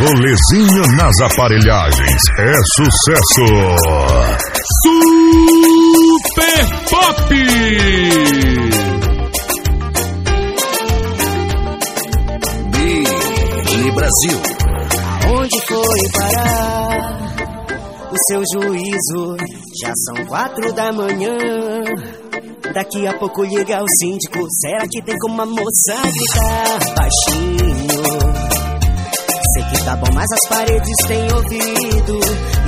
rolezinho nas aparelhagens é sucesso. Super Pop! Billy Brasil. Onde foi parar o seu juízo? Já são quatro da manhã. Daqui a pouco liga o síndico. Será que tem como a moça gritar baixinho? Que tá bom, mas as paredes têm ouvido.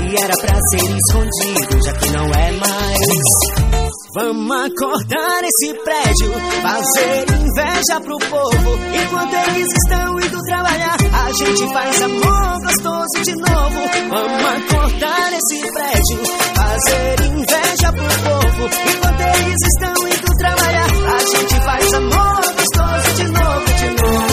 E era pra ser escondido, já que não é mais. Vamos acordar esse prédio, fazer inveja pro povo. Enquanto eles estão indo trabalhar, a gente faz amor gostoso de novo. Vamos acordar esse prédio, fazer inveja pro povo. Enquanto eles estão indo trabalhar, a gente faz amor gostoso de novo, de novo.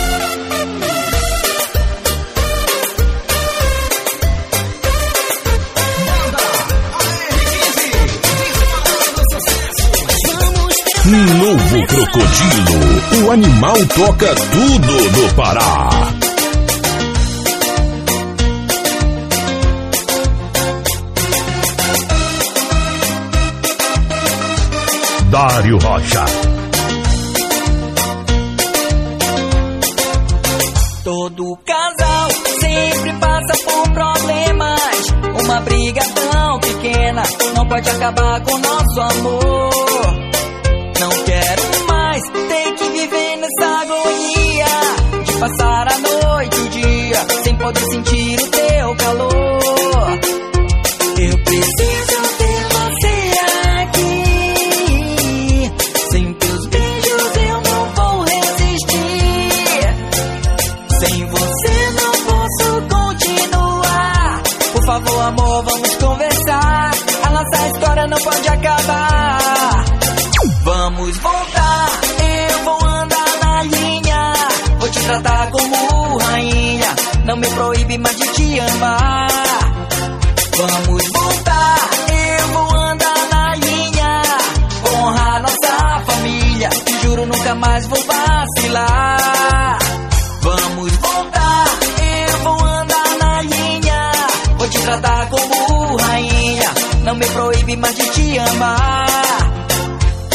Novo Crocodilo, o animal toca tudo no Pará. Dário Rocha. Todo casal sempre passa por problemas. Uma briga tão pequena não pode acabar com nosso amor. Passar a noite e o dia sem poder sentir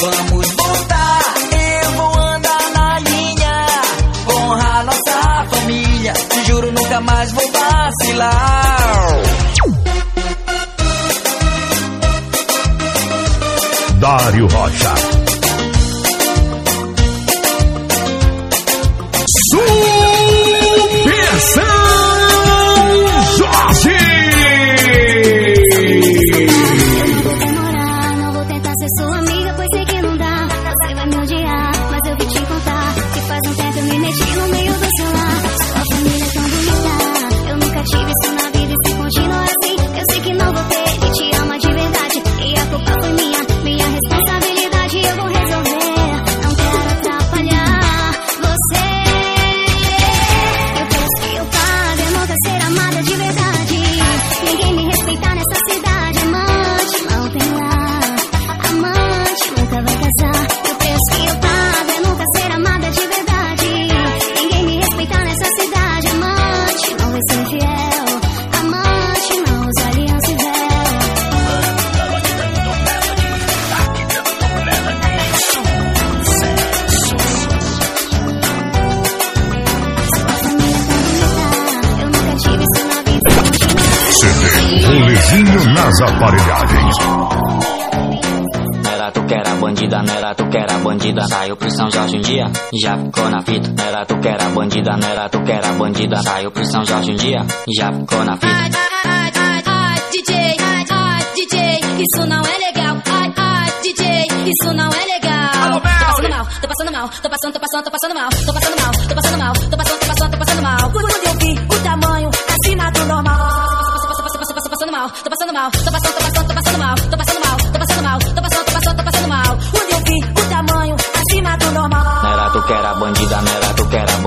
Vamos voltar, eu vou andar na linha. Honrar nossa família. Te juro, nunca mais vou vacilar. Dário Rocha. Nas aparelhagens. Era tu que era bandida, não era tu que era bandida. Saiu pro São Jorge um dia, já ficou na fita. Era tu que era bandida, não era tu que era bandida. Saiu pro São Jorge um dia, já ficou na fita. Ai, ai, ai, ai, DJ, ai, ai, DJ, isso não é legal. Ai, ai, DJ, isso não é legal. Tô passando mal, tô passando mal, tô passando, tô passando, tô passando mal, tô passando mal, tô passando mal, tô passando, mal, tô passando mal, tô passando, tô passando, tô passando mal, tô passando mal, tô passando mal, tô passando, tô passando, tô passando mal. Quando eu vi o tamanho acima do normal. Era tu que era bandida,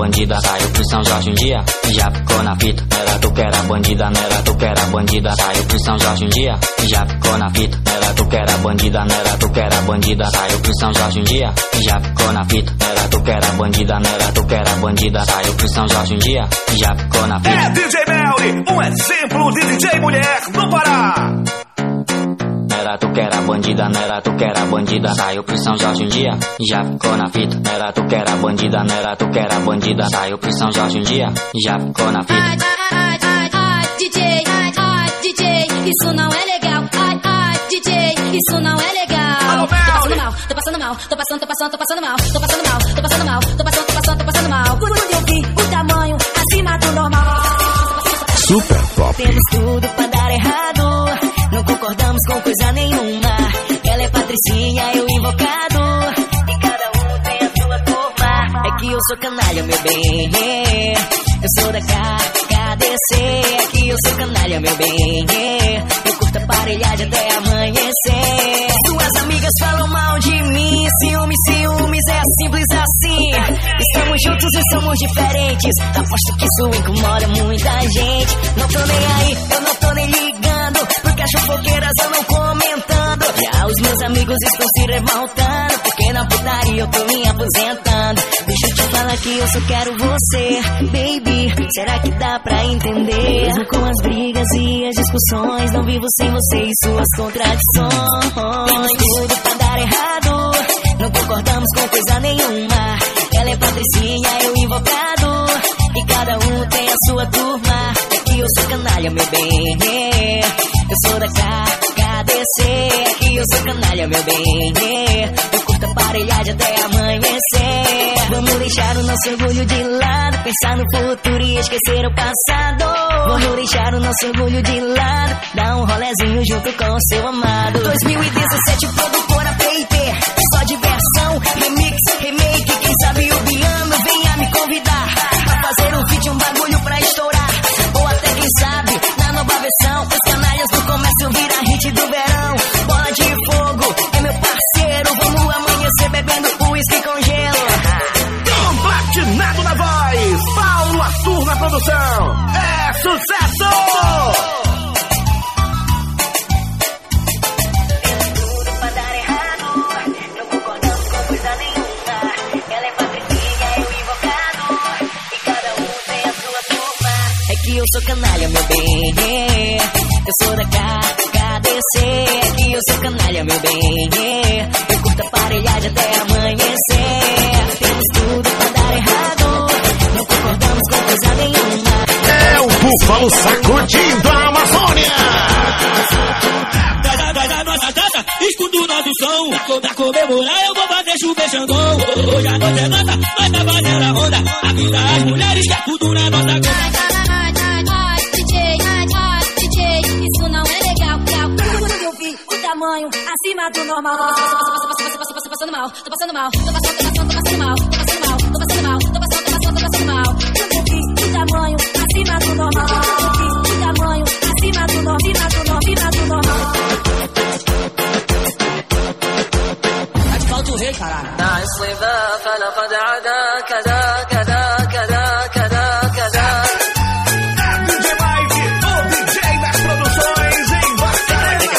bandida. Saiu pro São Jorge um dia, já ficou na fita. Era tu que era bandida, não era tu que era bandida. Saiu pro São Jorge um dia, já ficou na fita. Era tu que era bandida, não era tu que era bandida. Saiu pro São Jorge um dia, já ficou na fita. Era tu que era bandida, não era tu que era bandida. Saiu pro São Jorge um dia, já ficou na fita. É DJ Melly, um exemplo de DJ mulher no Pará. Que era bandida, não era tu que era bandida. Saiu pro São Jorge um dia, já ficou na fita. Não era tu que era bandida, não era tu que era bandida. Saiu pro São Jorge um dia, já ficou na fita. Ai, ai, ai, ai, DJ, ai, ai, DJ, isso não é legal. Ai, ai, DJ, isso não é legal. Tô passando mal, tô passando mal, tô passando, tô passando, tô passando mal, tô passando mal, tô passando mal, tô passando, tô passando, tô passando mal. Quando eu vi o tamanho acima do normal. Super Pop. Temos tudo pra dar errado. Concordamos com coisa nenhuma. Ela é patricinha, eu invocado. E cada um tem a sua turma. É que eu sou canalha, meu bem. Eu sou da KDC. É que eu sou canalha, meu bem. Eu curto aparelhagem até amanhecer. Suas amigas falam mal de mim. Ciúmes, ciúmes, é simples assim. Estamos juntos e somos diferentes. Aposto que isso incomoda muita gente. Não tô nem aí, eu não tô nem ligando. As fofoqueiras andam comentando. Já os meus amigos estão se revoltando. Porque na putaria eu tô me aposentando. Deixa eu te falar que eu só quero você, baby. Será que dá pra entender? Mesmo com as brigas e as discussões, não vivo sem você e suas contradições. Temos tudo pra dar errado. Não concordamos com coisa nenhuma. Ela é patricinha, eu invocado. E cada um tem a sua turma. Que eu sou canalha, meu bem. Eu sou da KDC. É que eu sou canalha, meu bem. Eu curto aparelhagem até amanhecer. Vamos deixar o nosso orgulho de lado. Pensar no futuro e esquecer o passado. Vamos deixar o nosso orgulho de lado. Dar um rolezinho junto com o seu amado. 2017, produtora PIP. Só diversão, remix, remake. Quem sabe o Biano venha me convidar. Pra fazer um vídeo, um bagulho pra estourar. Ou até quem sabe, É que eu sou canalha, meu bem. Eu sou da KDC. Que eu sou canalha, meu bem. Eu curto aparelhagem até amanhecer. É o búfalo sacudindo a Amazônia. Traz a, traz a nossa taça, escuta o nosso som. Pra comemorar eu vou fazer chuvejandão. Hoje a noite é nossa, nós tá fazendo a onda. Avisa as mulheres que é tudo na nossa conta. Ai, ai, ai, DJ, ai, ai, DJ, isso não é legal, legal. Quando eu vi o tamanho acima do normal. Tô passando mal, tô passando mal, tô passando, tô passando, tô passando mal, tô passando mal, em Barcarena.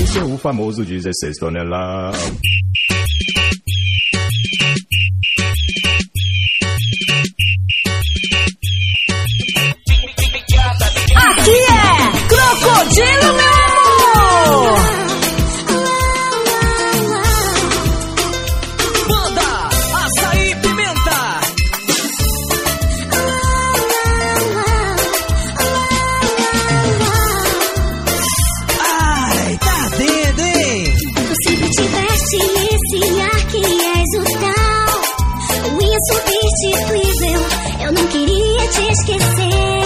Esse é o famoso 16 toneladas. see.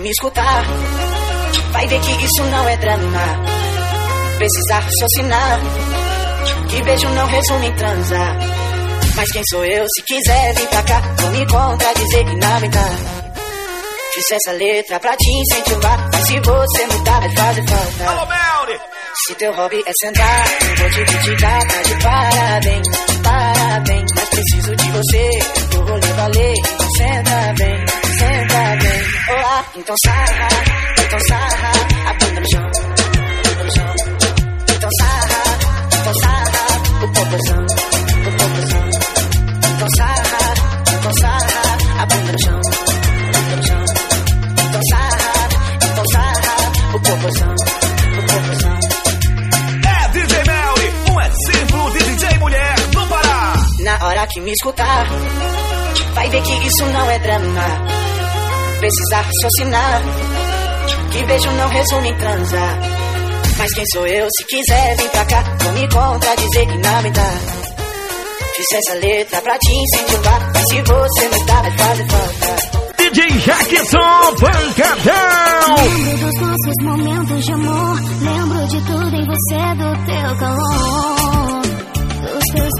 Me escutar, vai ver que isso não é drama. Precisa raciocinar, que beijo não resume em transar. Mas quem sou eu? Se quiser vir pra cá, vou me contradizer que na verdade. Fiz essa letra pra te incentivar, mas se você mudar vai fazer falta. Alô! Se teu hobby é sentar, eu vou te criticar, tá de parabéns, parabéns. Mas preciso de você, eu vou lhe valer. Senta bem, senta bem. Olá, então sarra, então sarra, a bunda no chão, no chão. Então sarra, então sarra, o popozão, o popozão. Então sarra, então sarra, a bunda no chão, no chão. Então sarra, então sarra, o popozão, o. É DJ Melly, um exemplo de DJ mulher no Pará. Na hora que me escutar, vai ver que isso não é drama. Precisa raciocinar, que beijo não resume em transar. Mas quem sou eu? Se quiser vir pra cá, vou me contradizer que na verdade. Fiz essa letra pra te incentivar, mas se você mudar vai fazer falta. DJ Jackson Pancadão. Lembro dos nossos momentos de amor. Lembro de tudo em você, do teu calor, dos teus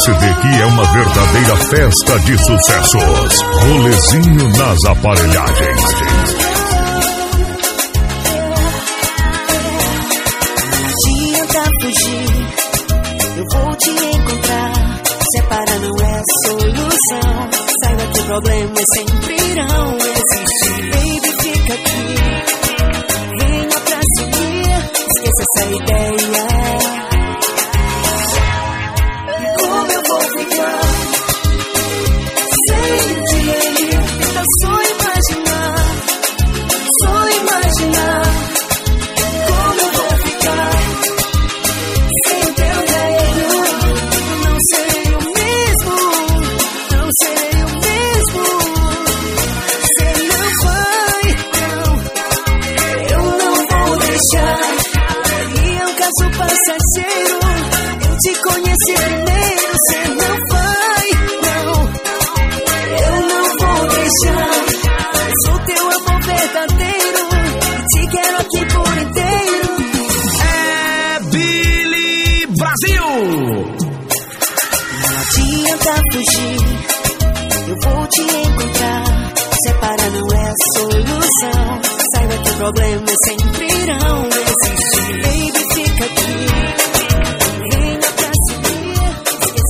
Você vê que é uma verdadeira festa de sucessos. Rolezinho nas aparelhagens. Eu vou te encontrar. Separar não é solução. Saiba que o problema é sempre irão existir. Baby, fica aqui, venha pra seguir. Esqueça essa ideia. Te conheci primeiro, você não vai, não, eu não vou deixar. Sou teu amor verdadeiro, te quero aqui por inteiro. É Billy Brasil. Não adianta fugir, eu vou te encontrar. Separar não é a solução. Saiba que o problema é sempre irão existir.